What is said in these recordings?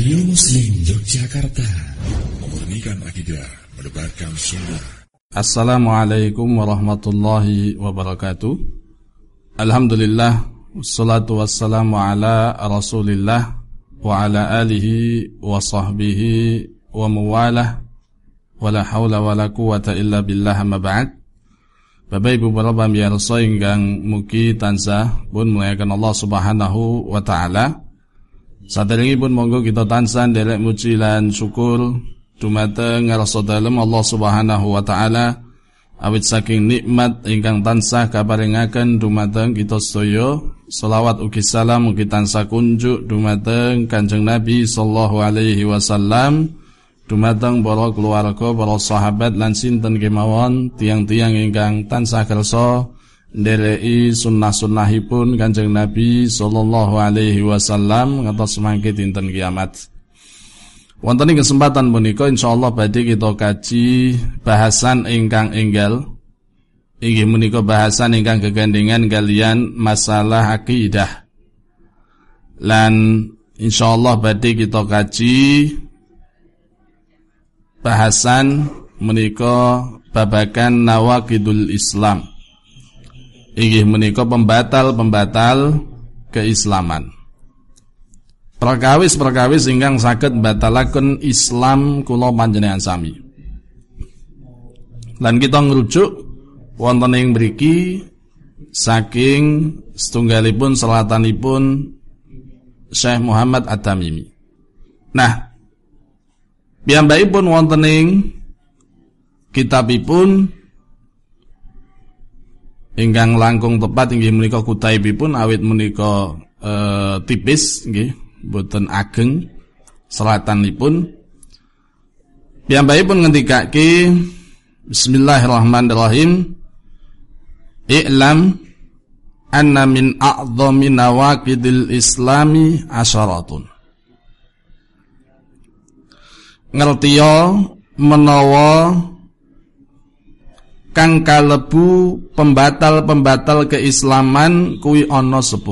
Radio Muslim Yogyakarta. Memurnikan akidah Mendebarkan sunnah. Assalamualaikum warahmatullahi wabarakatuh. Alhamdulillah Wassalatu wassalamu ala rasulillah Wa ala alihi wa sahbihi Wa muwalah. Wa la hawla wa la quwata illa billah ma ba'd. Bapak Ibu para pemirsa ingkang mugi tansah pun muliakan Allah Subhanahu wa taala pun monggo kita tansah derek muji lan syukur dumateng ngarsa dalem Allah Subhanahu wa taala. Awit saking nikmat ingkang tansah kaparingaken dumateng kita sedaya. Selawat ugi salam ugi tansah kunjuk dumateng Kanjeng Nabi sallallahu alaihi wasallam. Dumateng para keluarga para sahabat lan sinten kemawon tiang-tiang ingkang tansah kersa ndereki sunnah-sunnahipun Kanjeng Nabi sallallahu alaihi wasallam ngantos semangke dinten kiamat. Wonten ing kesempatan punika insyaallah badhe kita kaji bahasan ingkang enggal inggih menika bahasan ingkang kegandengan kalian masalah akidah. Lan insyaallah badhe kita kaji bahasan menika babakan nawakidul Islam inggih menika pembatal-pembatal keislaman. Perkawis-perkawis ingkang saged batalaken Islam kula panjenengan sami. Lan kita ngrujuk wonten ing mriki saking setunggalipun selatanipun Syekh Muhammad At-Tamimi. Nah, piyambakipun wonten ing kitabipun ingkang langkung tepat inggih menika kutaibipun awit menika e, tipis nggih boten ageng selatanipun. Piyambakipun ngendikake Bismillahirrahmanirrahim. I'lam anna min a'dhami nawaqidil islami asyaratun Ngertiya menawa kang kalebu pembatal-pembatal keislaman kuwi ana 10.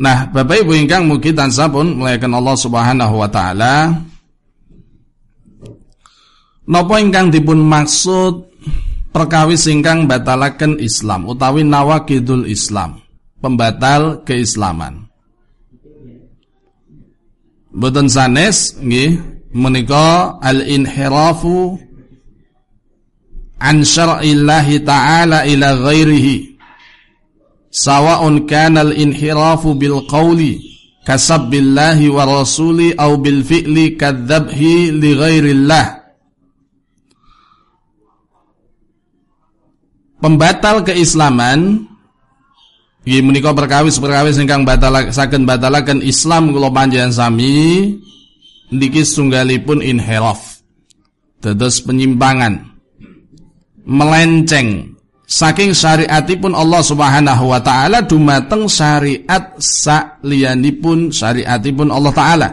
Nah, Bapak Ibu ingkang mugi tansah pun melayakan Allah Subhanahu wa taala Napa ingkang dipun maksud perkawis ingkang batalaken Islam utawi nawakidul Islam, pembatal keislaman. Boten sanes nggih menika al-inhirafu an syar'illahi ta'ala ila ghairihi. Sawa'un kana al-inhirafu bil qawli kasabbillahi wa rasuli au bil fi'li kadzabhi li ghairillah. Pembatal keislaman Iki menika perkawis-perkawis ingkang batal saken batalaken Islam kula panjenengan sami niki sunggalipun inhiraf. Dados penyimpangan. Melenceng. Saking syariatipun Allah Subhanahu wa taala dumateng syariat sakliyanipun syariatipun Allah taala.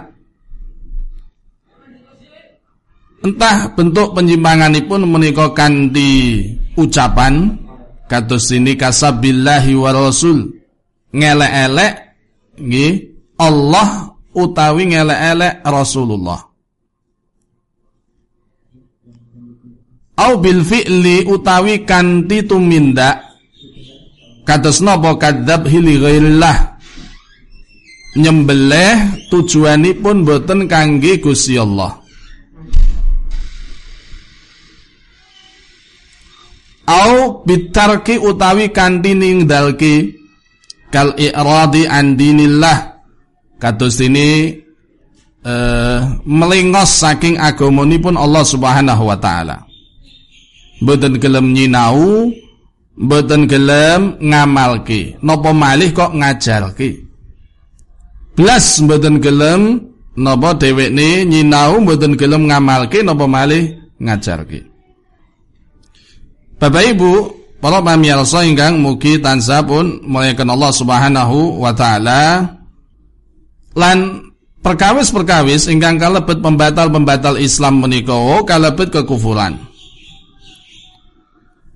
Entah bentuk penyimpanganipun menika kanthi ucapan kados ini kasabillahi wa rasul. Ngelek-elek Allah utawi ngelek-elek Rasulullah. Au bil fi'li utawi kanthi tumindak kados napa kadzab li ghairillah nyembelih tujuanipun boten kangge Gusti Allah. Au bitarki utawi kanthi ninggalke kal i'radi an dinillah kados ini uh, melingos saking agamanipun Allah Subhanahu wa taala. Mboten gelem nyinau, mboten gelem ngamalke. Napa malih kok ngajarke? Blas mboten gelem napa dhewekne nyinau, mboten gelem ngamalke napa malih ngajarke. Bapak Ibu, para pamirsa ingkang mugi tansah pun muliakan Allah Subhanahu wa taala lan perkawis-perkawis ingkang kalebet pembatal-pembatal Islam menika kalebet kekufuran.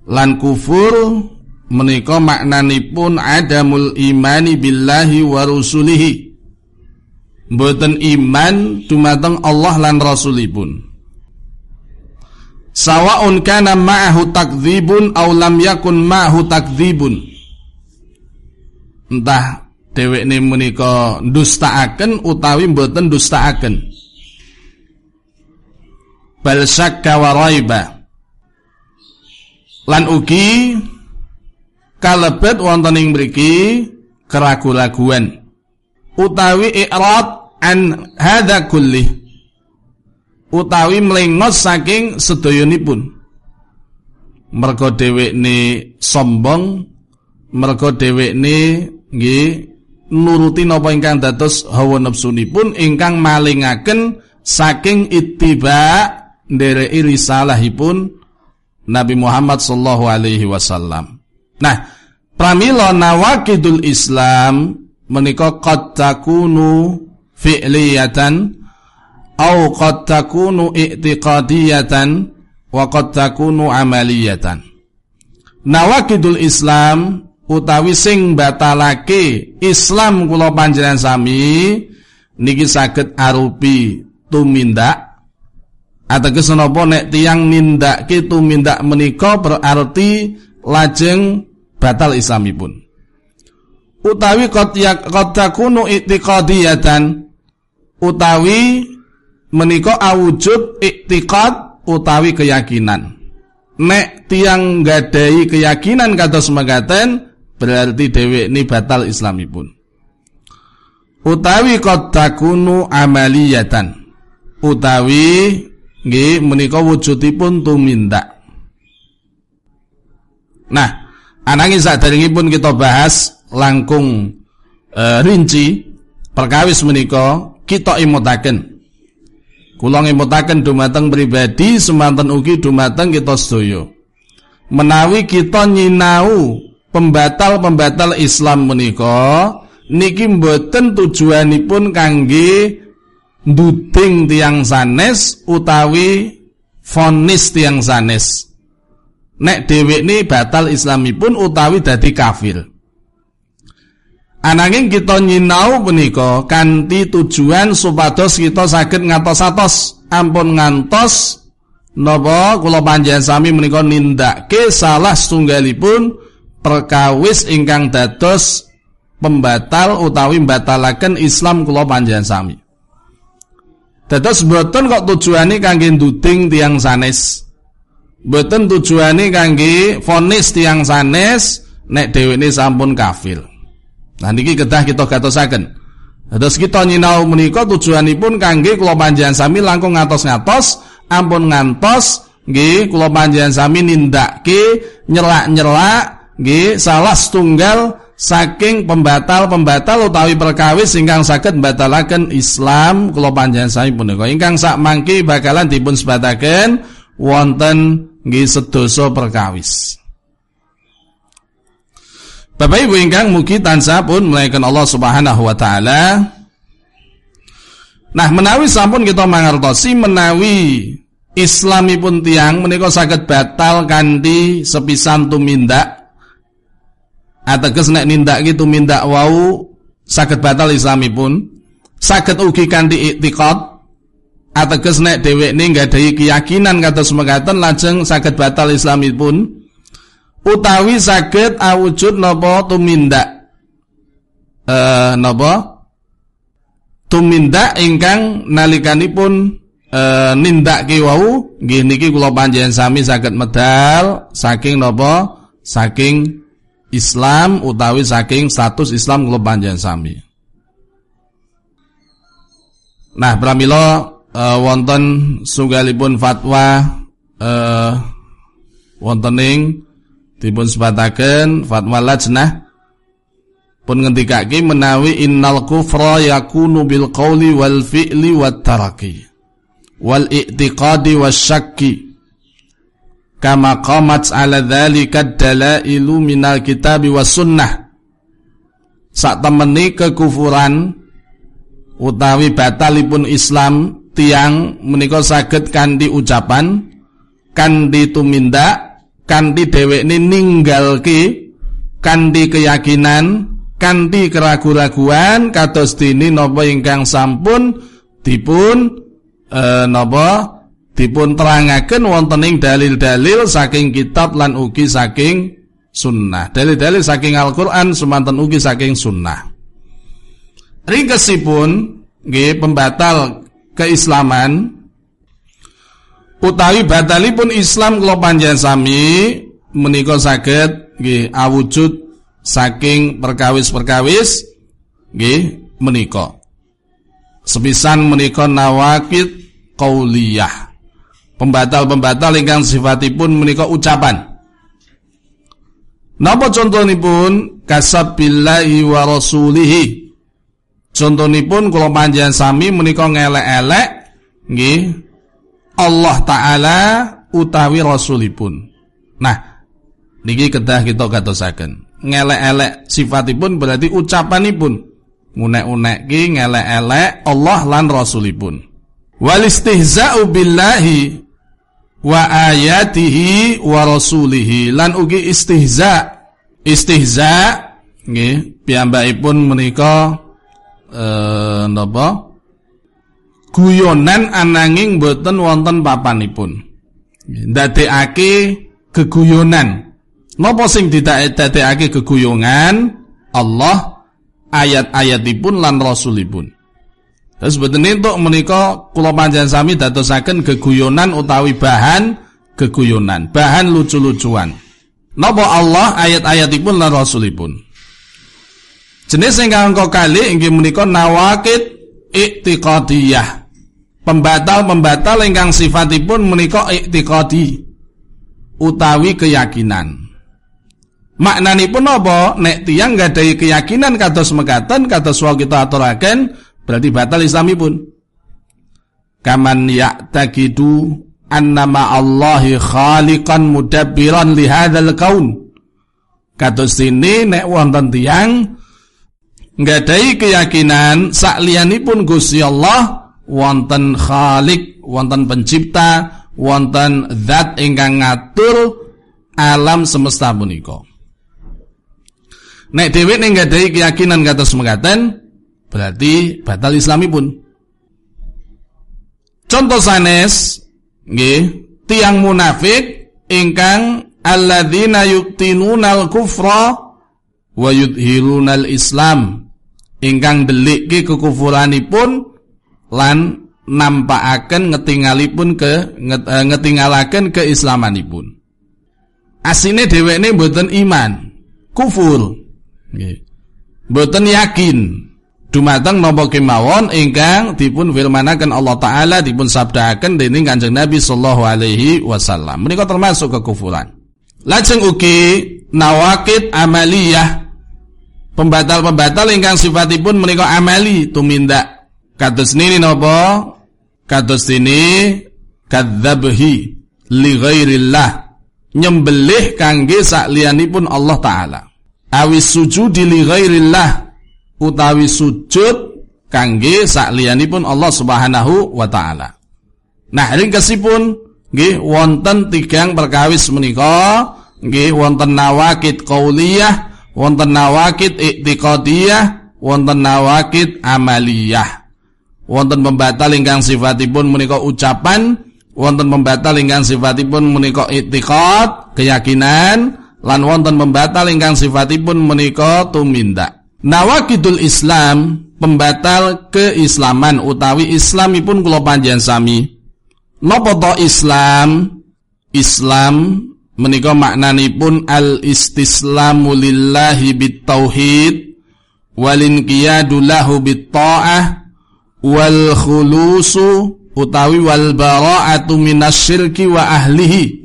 Lan kufur menika maknanipun adamul imani billahi wa rusulihi. Mboten iman dumateng Allah lan rasulipun. Sawaun kana ma'ahu takdzibun aw lam yakun ma'ahu takdzibun. Entah dhewekne menika ndustaaken utawi mboten ndustaaken bal syakka wa raiba. Lan ugi kalebet wonten ing mriki keraguan-raguan utawi i'rad an hadza kulli utawi mlengos saking sedayanipun merga dhewekne sombong merga dhewekne nggih nuruti napa ingkang dados hawa nepsunipun ingkang malingaken saking ittiba ndereki risalahipun Nabi Muhammad sallallahu alaihi wasallam. Nah, pramila nawakidul Islam menika qad takunu fi'liyatan au qad takunu i'tiqadiyatan wa qad takunu amaliyatan nawakidul islam utawi sing batalake Islam kula panjenengan sami niki saged arupi tumindak ateges napa nek tiyang nindakake tumindak menika berarti lajeng batal islamipun utawi qad takunu i'tiqadiyatan utawi menika awujud iktikad utawi keyakinan. Nek tiang gadai keyakinan kata mekaten berarti dewi ini batal islamipun. Utawi qad amaliyatan. Utawi nggih menika wujudipun tumindak. Nah, ananging pun kita bahas langkung e, rinci perkawis menika kita imutaken. Kula ngimutaken dumateng pribadi semanten ugi dumateng kita sedaya. Menawi kita nyinau pembatal-pembatal Islam menika niki mboten tujuanipun kangge nduding tiang sanes utawi fonis tiang sanes. Nek dhewek ini batal islamipun utawi dadi kafir. Ananging kita nyinau punika kanthi tujuan supados kita saged ngatos-atos ampun ngantos napa kula panjenengan sami menika nindakake salah setunggalipun perkawis ingkang dados pembatal utawi batalaken Islam kula panjenengan sami. Dados mboten kok tujuane kangge nduding tiang sanes. Mboten tujuane kangge fonis tiang sanes nek dheweke sampun kafir. Nah niki kedah kita gatosaken. Terus kita nyinau menika tujuanipun kangge kula panjenengan sami langkung ngatos-ngatos ampun ngantos nggih kula panjenengan sami nindakake nyelak-nyelak nggih salah setunggal saking pembatal-pembatal utawi perkawis ingkang saged batalaken Islam kula panjenengan sami punika ingkang sak mangke bakalan dipun sebataken wonten nggih sedasa perkawis. Bapak Ibu ingkang mugi tansah pun melainkan Allah Subhanahu wa taala. Nah, menawi sampun kita mangertosi menawi Islamipun tiang menika saged batal kanthi sepisan tumindak ateges nek nindak gitu mindak wau saged batal Islamipun saged ugi kanthi iktikad ateges nek dheweke nggadahi keyakinan kados mekaten lajeng saged batal Islamipun utawi saged awujud napa tumindak eh napa? Tumindak ingkang nalikanipun eh nindake wau nggih niki kula panjenengan sami saged medal saking napa? Saking Islam utawi saking status Islam kula panjenengan sami. Nah pramila uh, wonten sunggalipun fatwa uh, wontening dipun sebataken fatwa lajnah. Pun ngendikake menawi innal kufra yakunu bil qawli wal fi'li wat taraki wal i'tiqadi wasyakki kama qamat ala dzalika dalailu minal kitabi was sunnah. Sak temeni kekufuran utawi batalipun Islam tiang menika saged kanthi ucapan kanthi tumindak kanthi dhewekne ninggalke kanthi keyakinan kanthi keraguan-raguan kados dini napa ingkang sampun dipun e, napa dipun terangaken wonten ing dalil-dalil saking kitab lan ugi saking sunnah. Dalil-dalil saking Al-Qur'an semanten ugi saking sunnah. Ringkesipun nggih pembatal keislaman utawi batalipun Islam kula panjenengan sami menika saged nggih awujud saking perkawis-perkawis nggih menika. Sepisan menika nawakid qauliyah pembatal-pembatal ingkang sifatipun menika ucapan. Napa contonipun kasabillahi wa rasulihi. Contonipun kula panjenengan sami menika ngelek-elek nggih Allah taala utawi rasulipun. Nah, niki kedah kita katosaken. Ngelek-elek sifatipun berarti ucapanipun. Unek-unek ki ngelek-elek Allah lan rasulipun. Wal istihza'u billahi wa ayatihi wa rasulihi. Lan ugi istihza. Istihza nggih piyambakipun menika eh napa? Guyonan ananging boten wonten papanipun. Ndadekake geguyonan napa sing didadekake geguyongan Allah ayat-ayatipun lan rasulipun Terus boten entuk menika kula panjenengan sami dadosaken geguyonan utawi bahan geguyonan, bahan lucu-lucuan. Napa Allah ayat-ayatipun lan rasulipun. Jenis ingkang angka kali inggih menika nawakid i'tiqadiyah. Pembatal-pembatal ingkang sifatipun menika i'tiqadi utawi keyakinan. Maknanipun apa? Nek tiyang gadahi keyakinan kados mekaten kados wau kita aturaken Berarti batal islami pun. Kaman ya'taqidu annama Allahi khaliqan mudabbiran li hadzal kaun. Kados sini nek wonten tiyang nggadahi keyakinan sakliyanipun Gusti Allah wonten khalik, wonten pencipta, wonten zat ingkang ngatur alam semesta punika. Nek dhewe ning nggadahi keyakinan kados mekaten Berarti batal islami pun. Contoh sanes nggih, tiang munafik ingkang alladzina yuktinunal kufra wa yudhirunal islam ingkang delik ke kekufuranipun lan nampakaken ngetingalipun ke eh, ngetingalaken keislamanipun. Asine dheweke mboten iman, kufur. Nggih. Mboten yakin dumateng napa kemawon ingkang dipun firmanaken Allah taala dipun sabdaaken dening Kanjeng Nabi sallallahu alaihi wasallam. Menika termasuk kekufuran. Lajeng ugi nawakid amaliyah pembatal-pembatal ingkang sifatipun menika amali tumindak. Kados nini napa? Kados ini kadzabhi li ghairillah nyembelih kangge sakliyanipun Allah taala. Awis sujudi li ghairillah utawi sujud kangge sakliyanipun Allah Subhanahu wa taala. Nah, ringkesipun nggih wonten tigang perkawis menika nggih wonten nawakid qauliyah, wonten nawakid i'tiqadiyah, wonten nawakid amaliyah. Wonten pembatal ingkang sifatipun menika ucapan, wonten pembatal ingkang sifatipun menika i'tiqad, keyakinan, lan wonten pembatal ingkang sifatipun menika tumindak. Nawakidul Islam pembatal keislaman utawi islamipun kula panjenengan sami. Napa to Islam? Islam menika maknanipun al istislamu lillahi bitauhid wal inqiyadu lahu bitta'ah wal khulusu utawi wal bara'atu minasyirki wa ahlihi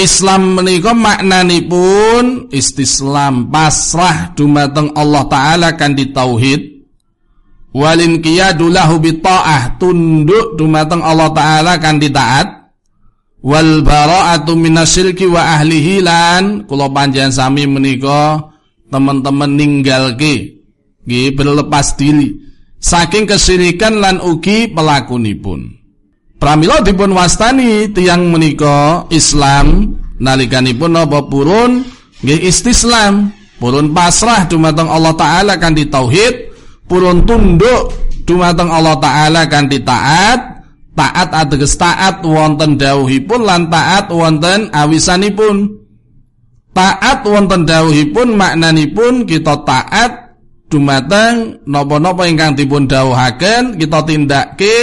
Islam menika maknanipun istislam pasrah dumateng Allah taala kan di tauhid. Walin qiyadu lahu taah tunduk dumateng Allah taala kan di taat. Wal bara'atu minasyirki wa ahlihi lan kula panjenengan sami menika teman-teman ninggalke nggih berlepas diri. Saking kesyirikan lan ugi pelakunipun Pramila dipun wastani tiang menika Islam. Nalikanipun napa purun? Nggih istislam. Purun pasrah dumateng Allah taala kanthi tauhid. Purun tunduk dumateng Allah taala kanthi taat. Taat ateges taat wonten dawuhipun lan taat wonten awisanipun. Taat wonten dawuhipun maknanipun kita taat dumateng napa-napa ingkang dipun dawuhaken kita tindakke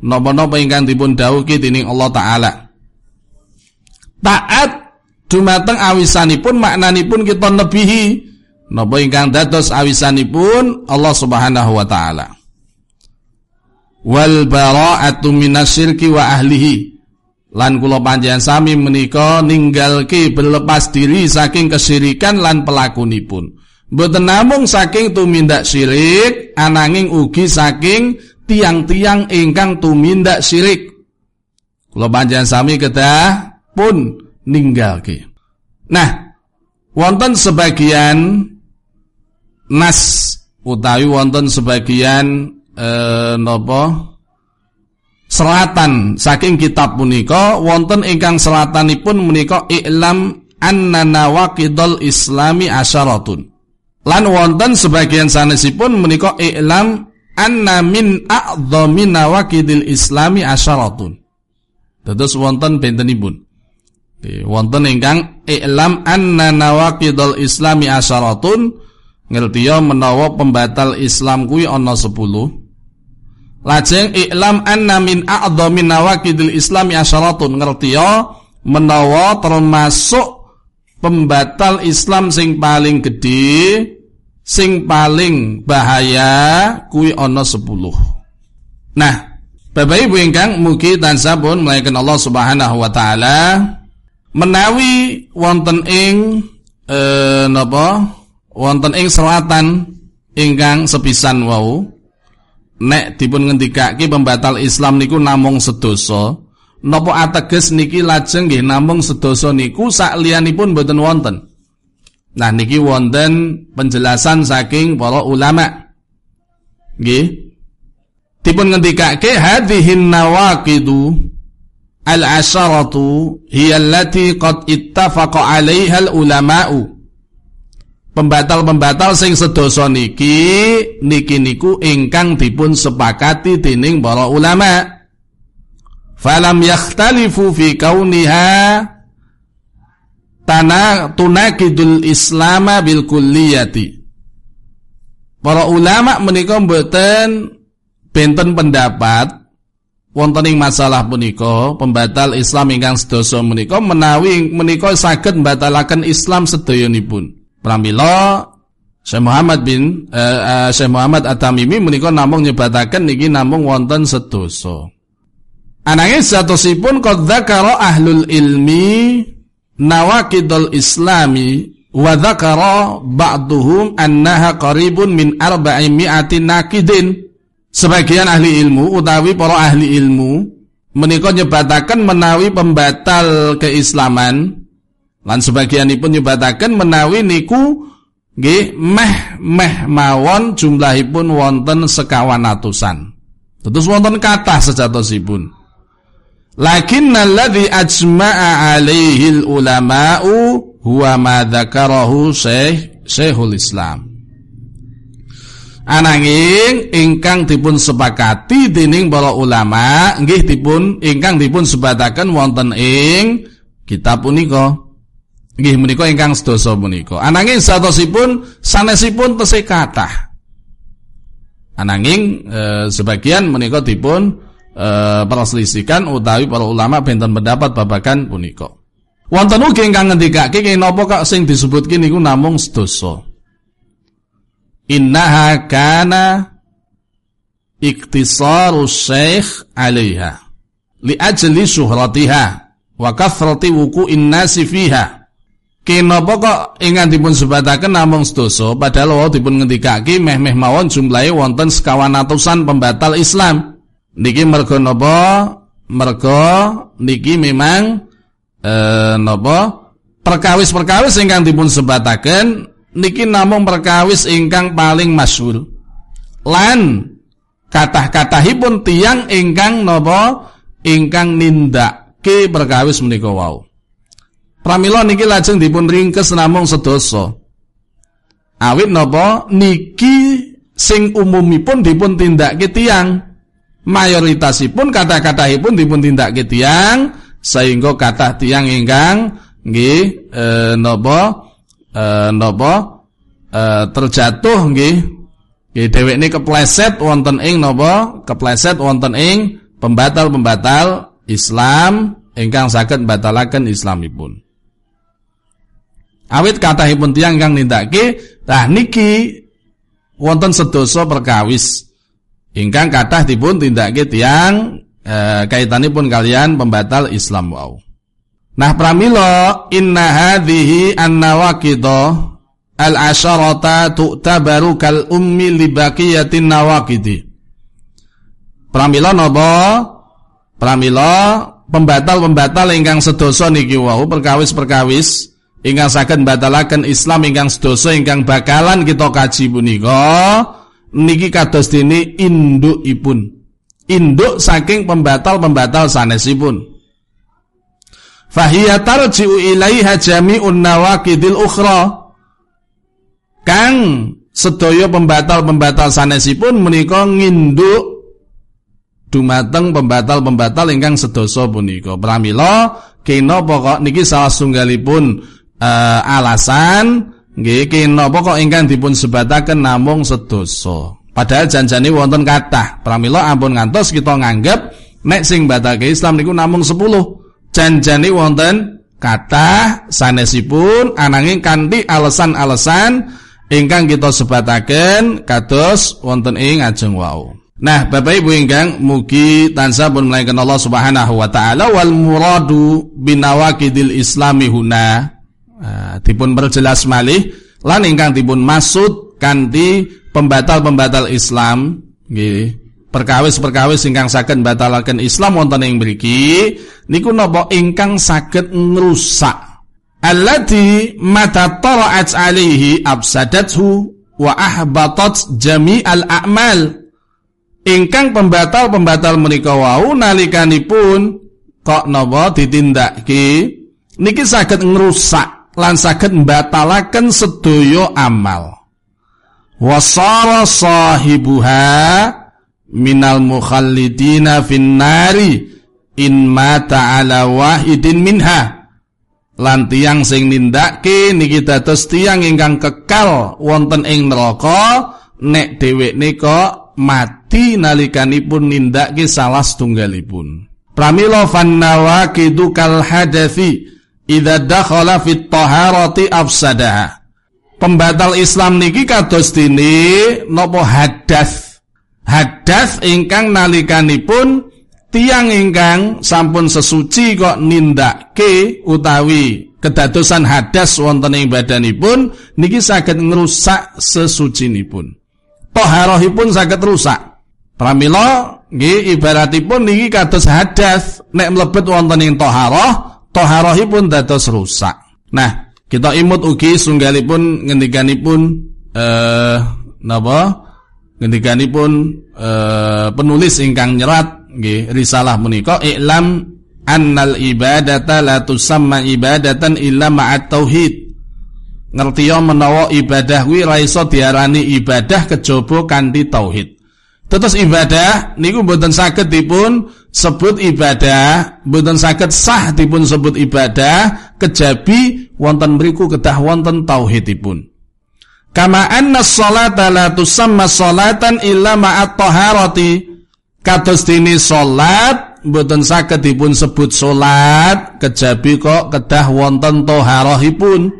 napa-napa ingkang dipun dawuhke dening Allah taala. Taat dumateng awisanipun maknanipun kita nebihi. Napa ingkang dados awisanipun Allah Subhanahu wa taala. Wal bara'atu minasyirki wa ahlihi. Lan kula panjenengan sami menika ninggalke berlepas diri saking kesyirikan lan pelakunipun. Mboten namung saking tumindak syirik ananging ugi saking tiang-tiang ingkang tumindak syirik kula panjenengan sami kedah pun ninggalke. Nah, wonten sebagian nas utawi wonten sebagian eh, napa selatan saking kitab punika wonten ingkang selatanipun menika i'lam anna nawaqidul islami asyaratun. Lan wonten sebagian sanesipun menika i'lam anna min a'dhami nawaqidil islami asyaratun. Dados wonten bentenipun wonten ingkang i'lam anna nawaqidul islami asyaratun ngertiya menawa pembatal Islam kuwi ana 10 lajeng i'lam anna min a'dhamin nawaqidil islami asyaratun ngertiya menawa termasuk pembatal Islam sing paling gede sing paling bahaya kuwi ana 10 nah Bapak Ibu ingkang mugi tansah pun melayakan Allah Subhanahu wa taala menawi wonten ing e, napa? Wonten ing selatan ingkang sepisan wau nek dipun ngendikake pembatal Islam niku namung sedoso napa ateges niki lajeng nggih namung sedoso niku sak liyanipun boten wonten nah niki wonten penjelasan saking para ulama nggih dipun ngendikake hadhihin nawaqidu Al-asharatu hiya allati qad ittafaqa 'alaiha al-ulama'u. Pembatal-pembatal sing sedasa niki niki niku ingkang dipun sepakati dening para ulama. Falam yakhtalifu fi kauniha tanah tunakidul islama bil kulliyati. Para ulama menika mboten benten pendapat wonten ing masalah punika pembatal Islam ingkang sedasa menika menawi menika saged mbatalaken Islam sedayanipun. Pramila Syekh Muhammad bin uh, uh, Syekh Muhammad At-Tamimi menika namung nyebataken niki namung wonten sedasa. Ananging satosipun qad dzakara ahlul ilmi nawaqidul islami wa dzakara ba'duhum annaha qaribun min arba'i mi'atin nakidin Sebagian ahli ilmu utawi para ahli ilmu menika nyebataken menawi pembatal keislaman lan sebagianipun nyebataken menawi niku nggih meh meh mawon jumlahipun wonten sekawan atusan. Terus wonten kathah sejatosipun. Lakin alladhi ajma'a alaihi ulama'u huwa ma dzakarahu Syekh Syekhul Islam. Ananging ingkang dipun sepakati dening para ulama nggih dipun ingkang dipun sebataken wonten ing kitab punika. Nggih menika ingkang sedasa punika. Ananging satosipun sanesipun tesih kathah. Ananging e, sebagian menika dipun e, perselisikan utawi para ulama benten pendapat babagan punika. Wonten ugi ingkang ngendikake napa kok sing disebutke niku namung sedasa innaha kana iktisaru syekh alaiha li ajli syuhratiha wa kathrati wuku'in nasi fiha Kenapa kok ingat dipun sebataken namung sedasa padahal wau dipun ngendikake meh-meh mawon jumlahe wonten sekawan atusan pembatal Islam. Niki mergo napa? Mergo niki memang eh? Perkawis-perkawis ingkang dipun sebataken niki namung perkawis ingkang paling masyhur. Lan kathah-kathahipun tiang ingkang napa ingkang nindake perkawis menika wau. Pramila niki lajeng dipun ringkes namung sedasa. Awit napa niki sing umumipun dipun tindakke tiyang mayoritasipun kata-katahipun dipun tindakke tiyang sehingga kata tiyang ingkang nggih e, napa e, napa e, terjatuh nggih. Nggih dhewekne kepleset wonten ing napa kepleset wonten ing pembatal-pembatal Islam ingkang saged batalaken Islamipun. Awit kathahipun tiyang ingkang nindakake tah niki wonten sedoso perkawis ingkang kathah dipun tindake tiyang e, kaitanipun kalian pembatal Islam wau. Nah pramila inna hadhihi an-nawaqidha al-asharata tu'tabaru kal ummi li baqiyatin nawaqidi. Pramila napa? Pramila pembatal-pembatal ingkang sedoso niki wau perkawis-perkawis ingkang saged batalaken Islam ingkang sedasa ingkang bakalan kita kaji punika niki kados dene indukipun. Induk saking pembatal-pembatal sanesipun. Fahiya tarji'u ilaiha jami'un nawaqidil ukhra. Kang sedaya pembatal-pembatal sanesipun menika nginduk dumateng pembatal-pembatal ingkang sedasa punika. Pramila kena pokok niki salah sunggalipun uh, alasan nggih kenapa kok ingkang dipun sebataken namung sedoso. Padahal janjane wonten kathah. Pramila ampun ngantos kita nganggep nek sing batake Islam niku namung 10. Janjane wonten kathah sanesipun ananging kanthi alasan-alasan ingkang kita sebataken kados wonten ing ajeng wau. Nah, Bapak Ibu ingkang mugi tansah pun melainkan Allah Subhanahu wa taala wal muradu binawakidil islami huna Uh, dipun perjelas malih lan ingkang dipun maksud kanthi pembatal-pembatal Islam nggih perkawis-perkawis ingkang saged batalaken Islam wonten ing mriki niku napa ingkang saged ngrusak. Allati mata tara'at alaihi absadathu wa ahbatat jami'al a'mal. Ingkang pembatal-pembatal menika wau nalikanipun kok napa ditindakake niki saged ngrusak lan saged mbatalaken sedaya amal. Wasara sahibuha minal mukhallidina finnari in mata ala wahidin minha. Lan tiyang sing nindake niki dados tiyang ingkang kekal wonten ing neraka nek dhewekne kok mati nalikanipun nindake salah setunggalipun. Pramila fannawa kidu kal hadathi idza dakhala fit taharati afsadaha. Pembatal Islam niki kados dene napa hadas. Hadas ingkang nalikanipun tiang ingkang sampun sesuci kok nindake utawi kedadosan hadas wonten ing badanipun niki saged ngrusak sesucinipun. Taharahipun saged rusak. Pramila nggih ibaratipun niki kados hadas nek mlebet wonten ing taharah toharohipun dados rusak. Nah, kita imut ugi sunggalipun ngendikanipun eh napa? Ngendikanipun eh penulis ingkang nyerat nggih risalah menika i'lam annal ibadata la tusamma ibadatan illa ma'at tauhid. Ngertiya menawa ibadah kuwi ra iso diarani ibadah kejaba kanthi tauhid. Tetes ibadah niku mboten saged dipun sebut ibadah, mboten saged sah dipun sebut ibadah kejabi wonten mriku kedah wonten tauhidipun. Kama anna sholata la tusamma sholatan illa ma'at taharati. Kados dene salat mboten saged dipun sebut salat kejabi kok kedah wonten taharahipun.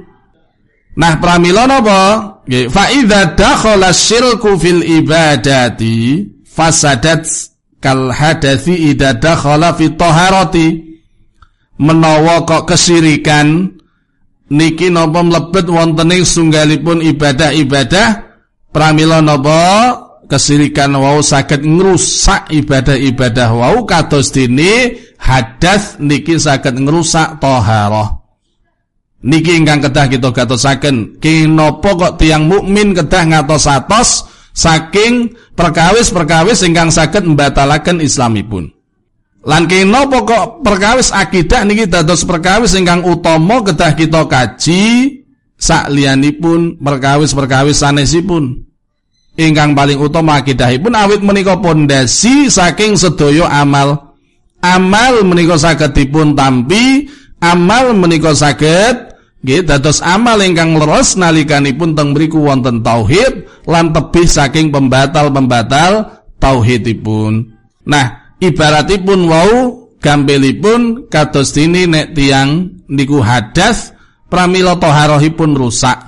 Nah pramila napa? Nggih, fa idza dakhala syirku fil ibadati fasadat kal hadatsi idza dakhala fi taharati. Menawa kok kesirikan niki napa mlebet wonten ing sunggalipun ibadah-ibadah pramila napa kesirikan wau saged ngrusak ibadah-ibadah wau kados dene hadas niki saged ngrusak taharah. Niki ingkang kedah kita gatosaken kinapa kok tiang mukmin kedah ngatos atos saking perkawis-perkawis ingkang saged mbatalaken islamipun. Lan kinapa kok perkawis akidah niki dados perkawis ingkang utama kedah kita kaji saklianipun perkawis-perkawis sanesipun ingkang paling utama akidahipun awit menika pondasi saking sedaya amal amal menika saged dipun tampi amal menika saged nggih dados amal ingkang leres nalikanipun teng mriku wonten tauhid lan tebih saking pembatal-pembatal tauhidipun nah ibaratipun wau gampilipun kados dini nek tiang niku hadas pramila taharahipun rusak.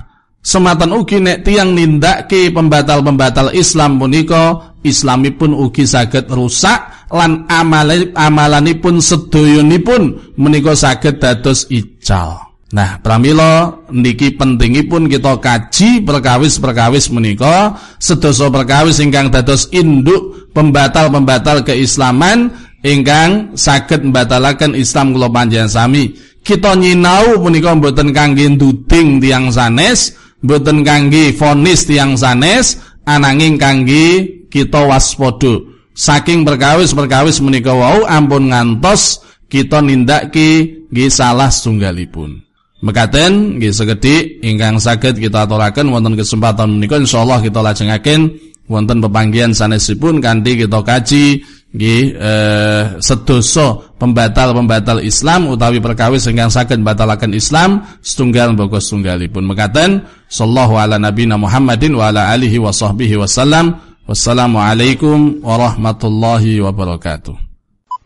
Sematan ugi nek tiang nindake pembatal-pembatal Islam punika Islamipun ugi saged rusak lan amalanipun sedayonipun menika saged dados ical. Nah, pramila niki pentingipun kita kaji perkawis-perkawis menika sedasa perkawis ingkang dados induk pembatal-pembatal keislaman ingkang saged mbatalaken Islam kula panjenengan sami kita nyinau punika mboten kangge nduding tiang sanes, mboten kangge fonis tiang sanes, ananging kangge kita waspada. Saking perkawis-perkawis menika wau ampun ngantos kita nindaki nggih salah. Mekaten nggih sekedhik ingkang saged kita aturaken wonten kesempatan menika insyaallah kita lajengaken wonten pepanggihan sanesipun kanthi kita kaji nggih eh, sedoso pembatal-pembatal Islam utawi perkawis ingkang saged batalaken Islam setunggal boga setunggalipun. Mekaten sallallahu ala nabiyina Muhammadin wa ala alihi wa sahbihi wasallam wassalamu alaikum warahmatullahi wabarakatuh